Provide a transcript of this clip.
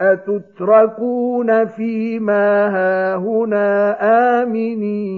أتتركون فيما هاهنا آمنين؟